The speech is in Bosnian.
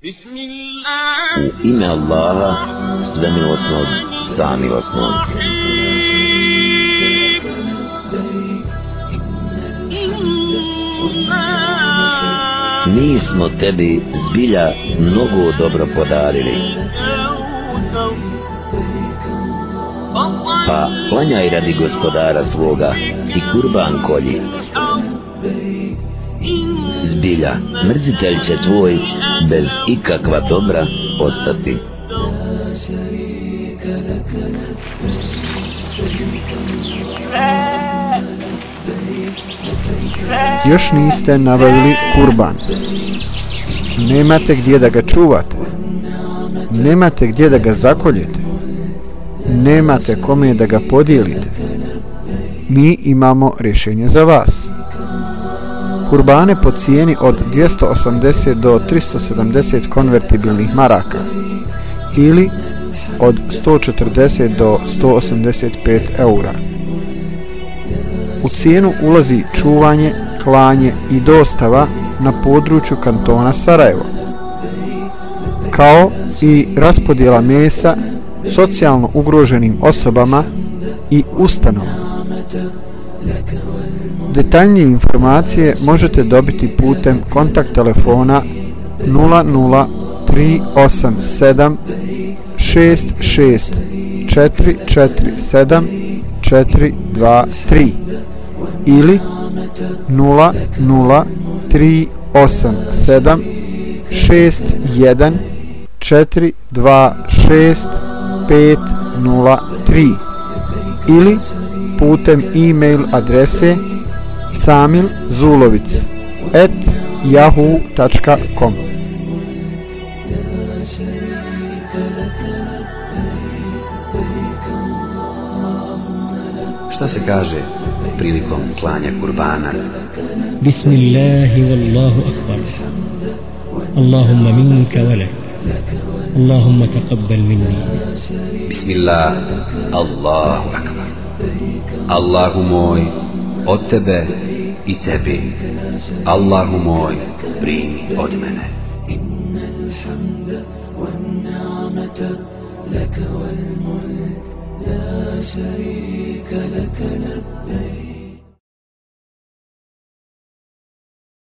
U ime Allaha, sve milosnog, sami milosnog. Mi smo tebi zbilja mnogo dobro podarili. Pa klanjaj radi gospodara svoga i kurban kolji. Zbilja, mrzitelj će tvoj bez ikakva dobra ostati. Još niste nabavili kurban. Nemate gdje da ga čuvate. Nemate gdje da ga zakoljete. Nemate kome da ga podijelite. Mi imamo rješenje za vas kurbane po cijeni od 280 do 370 konvertibilnih maraka ili od 140 do 185 eura. U cijenu ulazi čuvanje, klanje i dostava na području kantona Sarajevo, kao i raspodjela mesa socijalno ugroženim osobama i ustanovama. Detaljnije informacije možete dobiti putem kontakt telefona 00387 66447 423 ili 00387 61 426 503 ili putem e-mail adrese camilzulovic at yahoo.com Šta se kaže prilikom klanja kurbana? Bismillahi wallahu akbar. Allahumma minka اللهم تقبل مني. بسم الله. الله أكبر. الله موي. od tebe i tebi Allahu moj primi od mene لك والملك لا شريك لك لبيك.